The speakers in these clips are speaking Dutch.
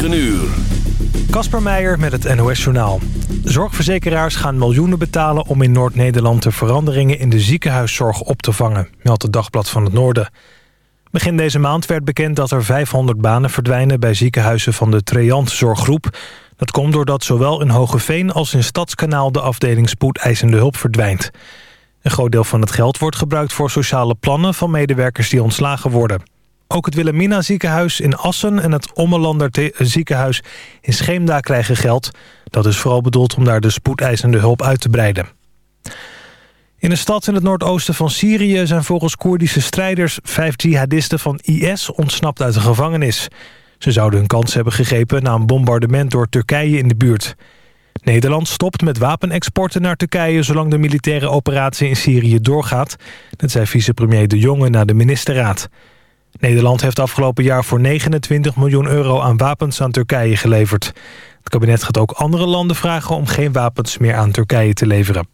9 uur. Kasper Meijer met het NOS-journaal. Zorgverzekeraars gaan miljoenen betalen om in Noord-Nederland de veranderingen in de ziekenhuiszorg op te vangen, meldt het Dagblad van het Noorden. Begin deze maand werd bekend dat er 500 banen verdwijnen bij ziekenhuizen van de Treant Zorggroep. Dat komt doordat zowel in Hogeveen als in Stadskanaal de afdeling spoedeisende hulp verdwijnt. Een groot deel van het geld wordt gebruikt voor sociale plannen van medewerkers die ontslagen worden. Ook het Wilhelmina ziekenhuis in Assen en het Ommelander ziekenhuis in Scheemda krijgen geld. Dat is vooral bedoeld om daar de spoedeisende hulp uit te breiden. In een stad in het noordoosten van Syrië zijn volgens Koerdische strijders... vijf jihadisten van IS ontsnapt uit de gevangenis. Ze zouden hun kans hebben gegrepen na een bombardement door Turkije in de buurt. Nederland stopt met wapenexporten naar Turkije... zolang de militaire operatie in Syrië doorgaat. Dat zei vicepremier De Jonge naar de ministerraad. Nederland heeft afgelopen jaar voor 29 miljoen euro aan wapens aan Turkije geleverd. Het kabinet gaat ook andere landen vragen om geen wapens meer aan Turkije te leveren.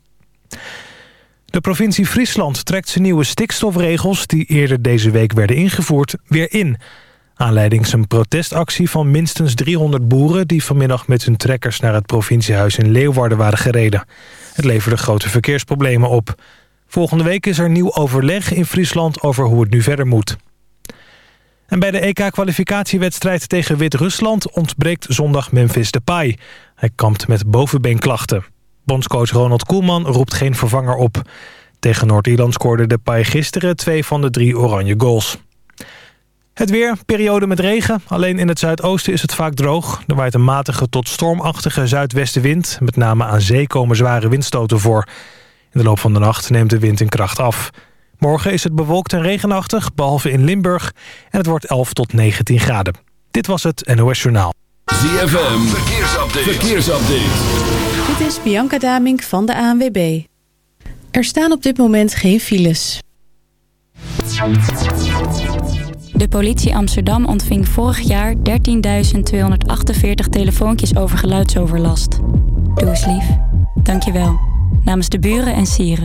De provincie Friesland trekt zijn nieuwe stikstofregels... die eerder deze week werden ingevoerd, weer in. Aanleiding is een protestactie van minstens 300 boeren... die vanmiddag met hun trekkers naar het provinciehuis in Leeuwarden waren gereden. Het leverde grote verkeersproblemen op. Volgende week is er nieuw overleg in Friesland over hoe het nu verder moet. En bij de EK-kwalificatiewedstrijd tegen Wit-Rusland... ontbreekt zondag Memphis Depay. Hij kampt met bovenbeenklachten. Bondscoach Ronald Koelman roept geen vervanger op. Tegen Noord-Ierland scoorde Depay gisteren twee van de drie oranje goals. Het weer, periode met regen. Alleen in het zuidoosten is het vaak droog. Er waait een matige tot stormachtige zuidwestenwind. Met name aan zee komen zware windstoten voor. In de loop van de nacht neemt de wind in kracht af. Morgen is het bewolkt en regenachtig, behalve in Limburg. En het wordt 11 tot 19 graden. Dit was het NOS Journaal. ZFM, verkeersupdate. verkeersupdate. Dit is Bianca Damink van de ANWB. Er staan op dit moment geen files. De politie Amsterdam ontving vorig jaar 13.248 telefoontjes over geluidsoverlast. Doe eens lief. Dankjewel. Namens de buren en sieren.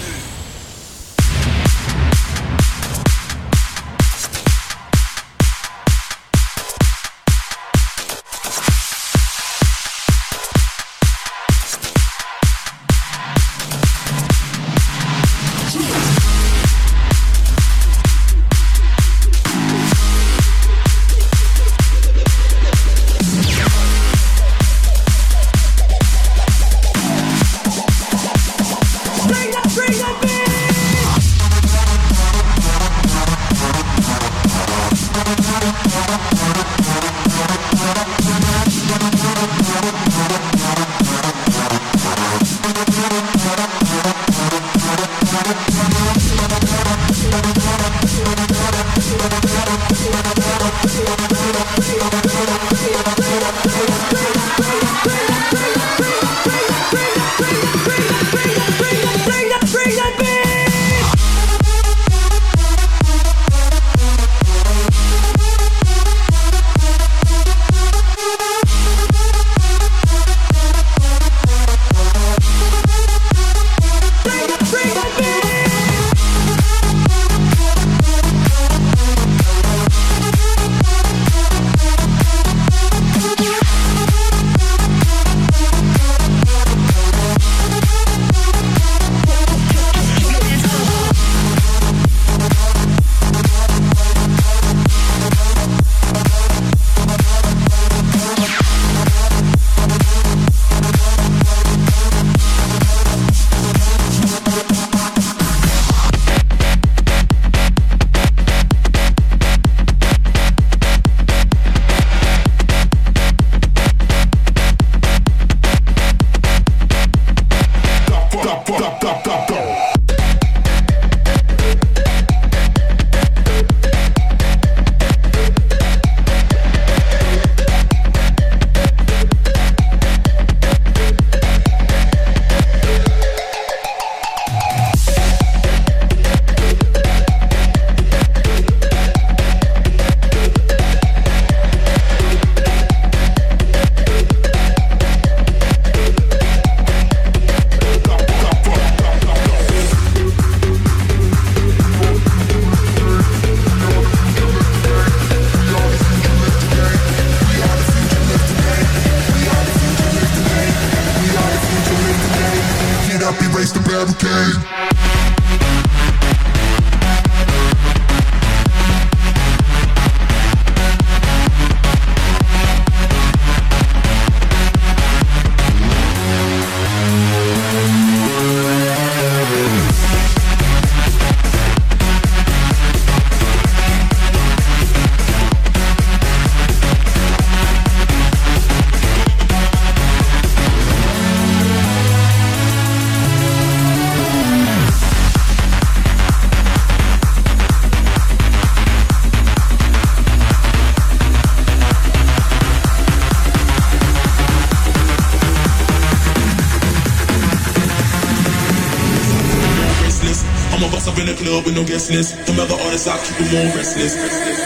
no guest list. From other artists, I keep them all restless. restless.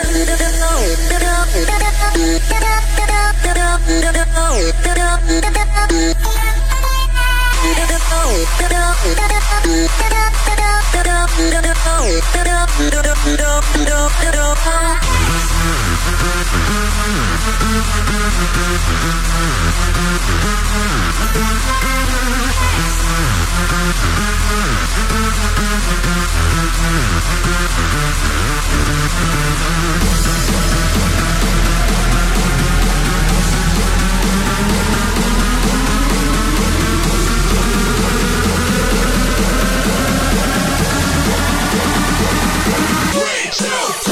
We'll two.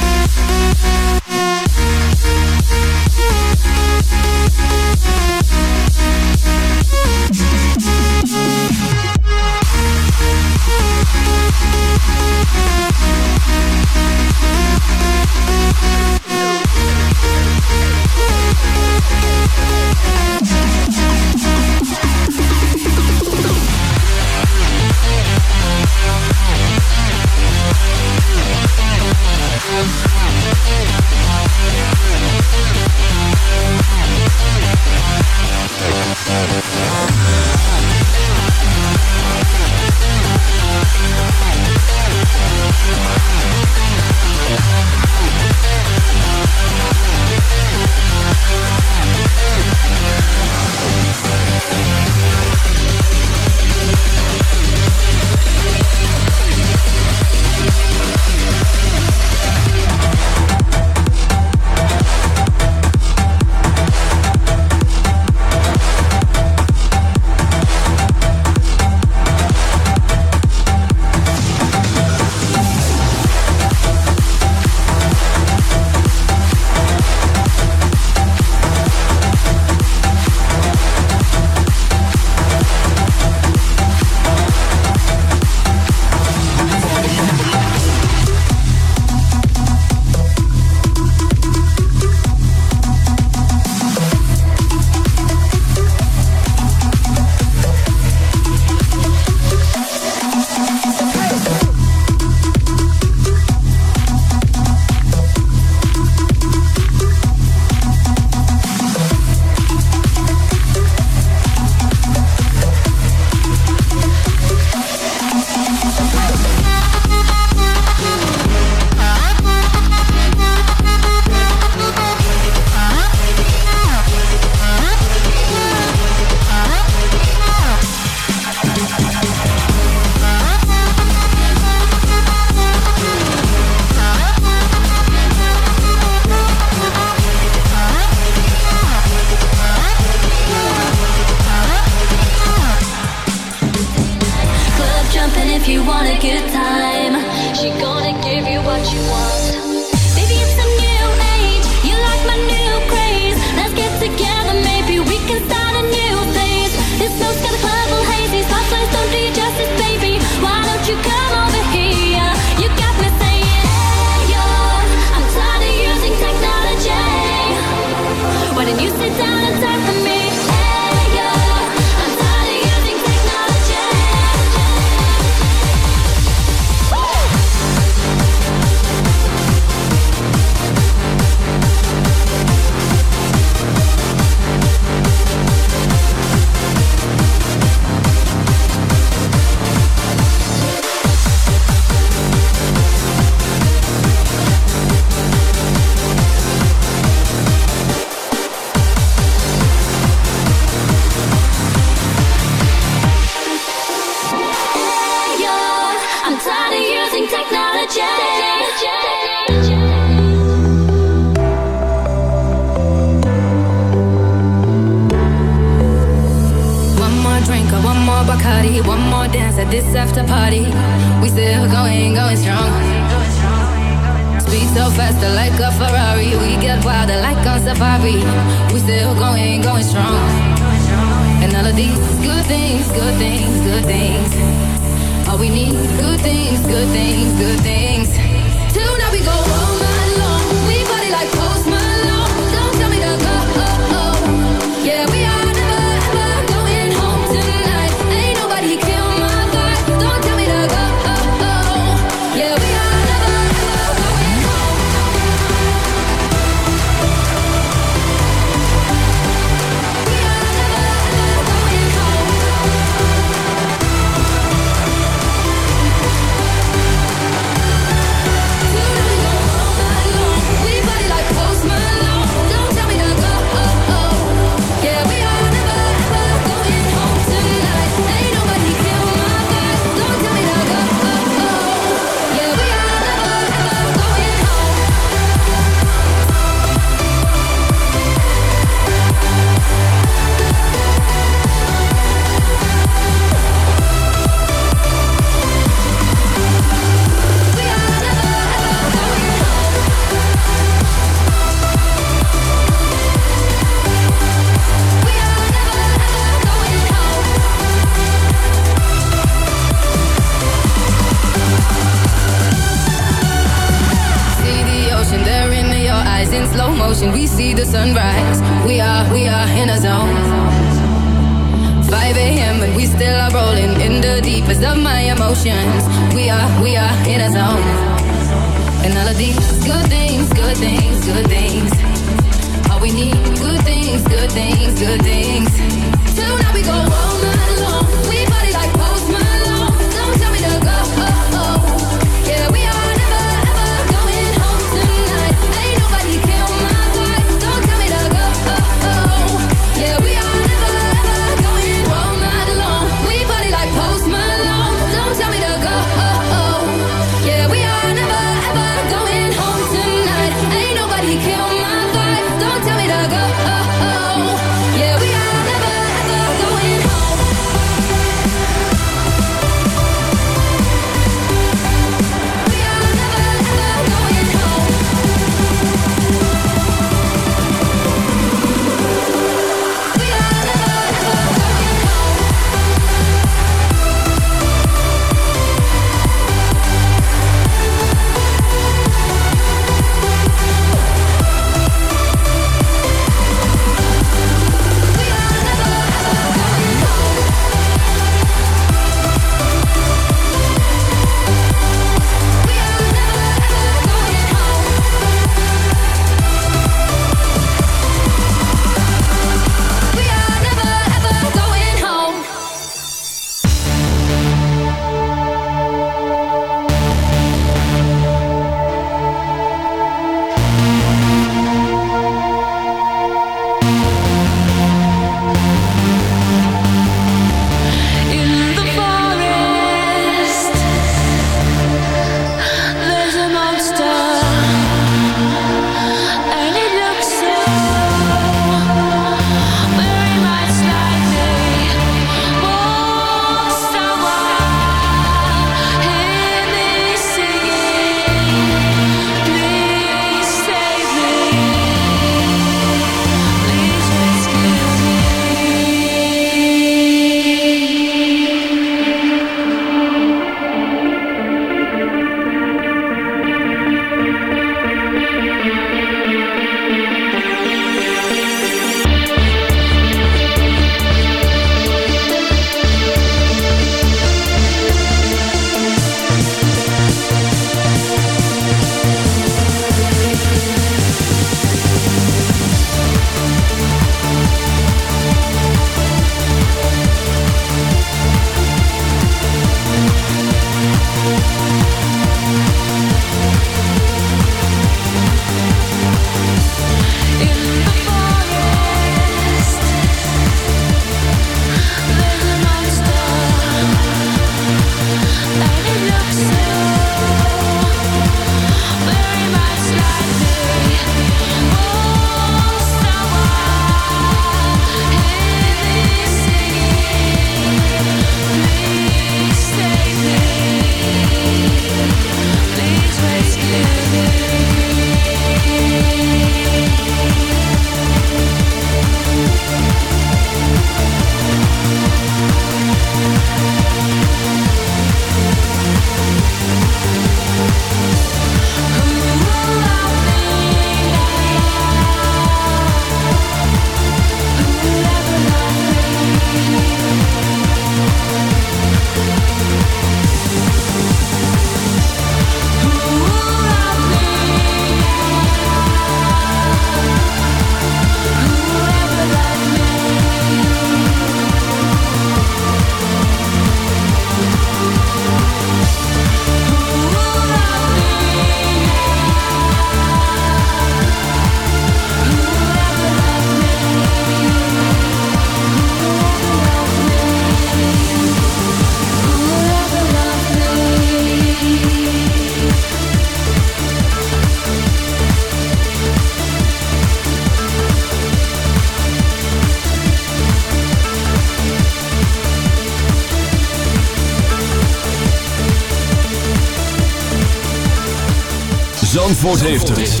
Zandvoort heeft het.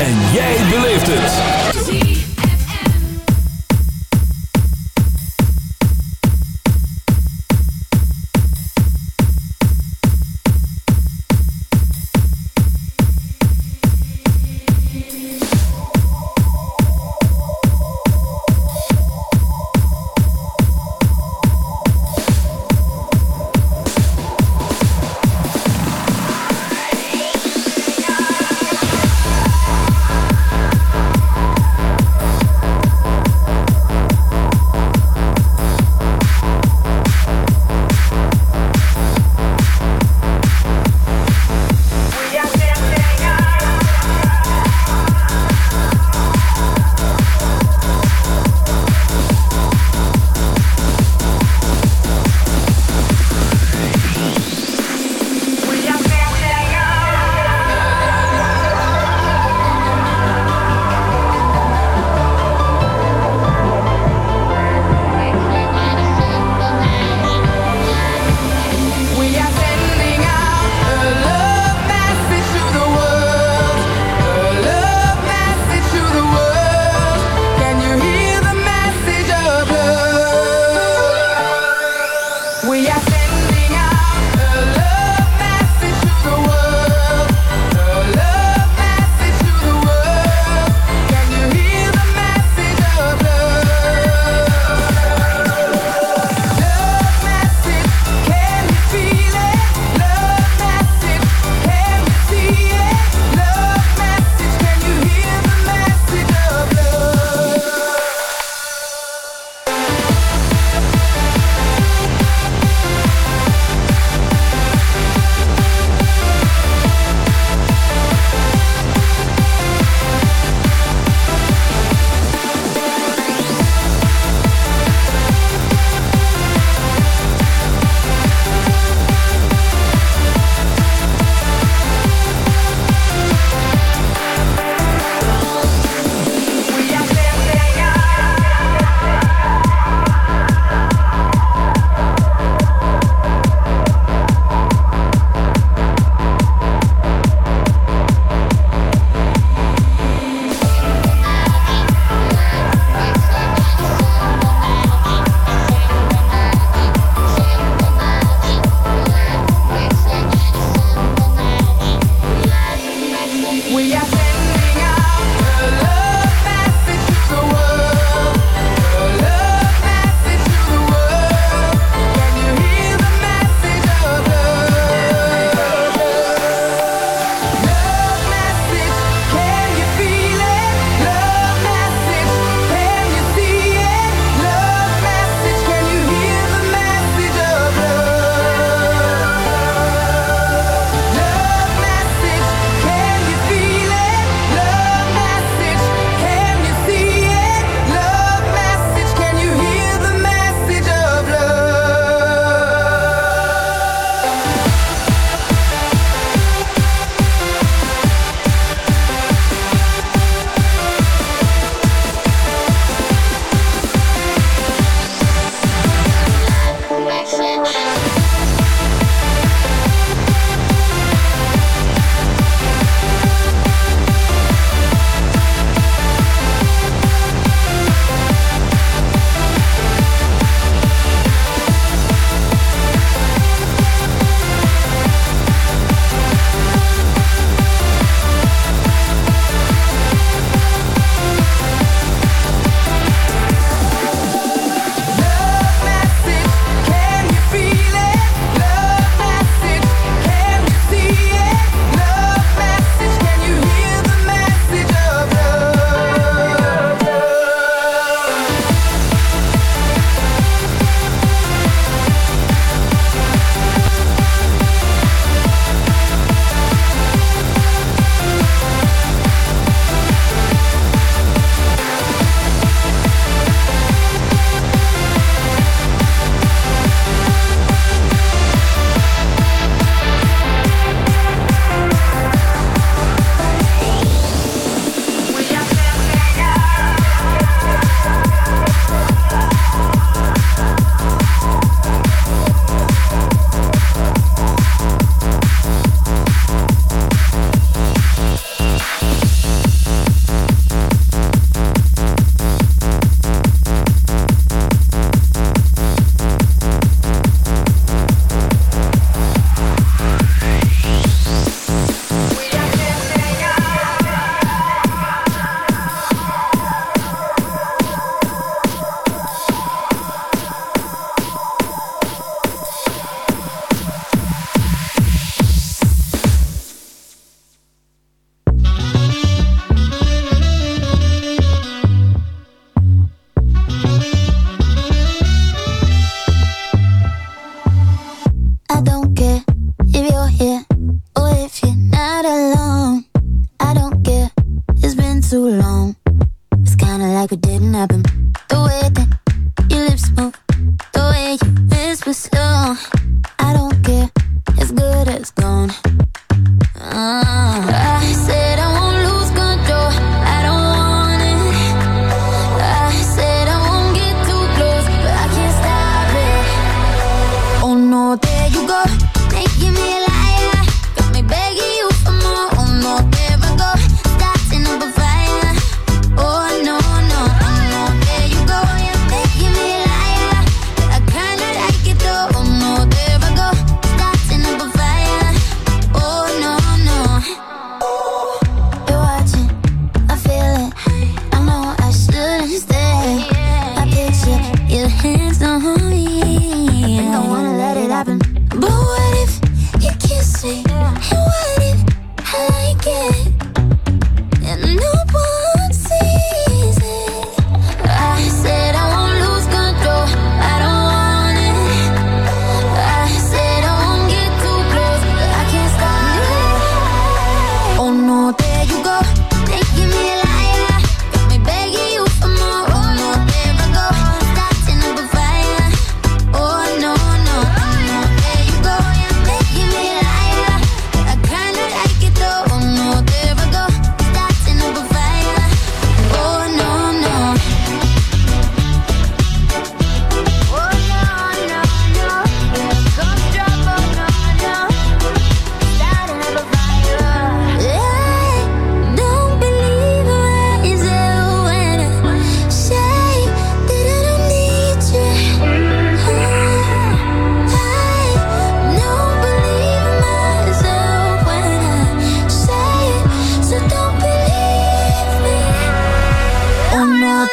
En jij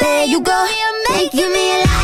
there you go. You make making me laugh.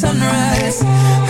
sunrise.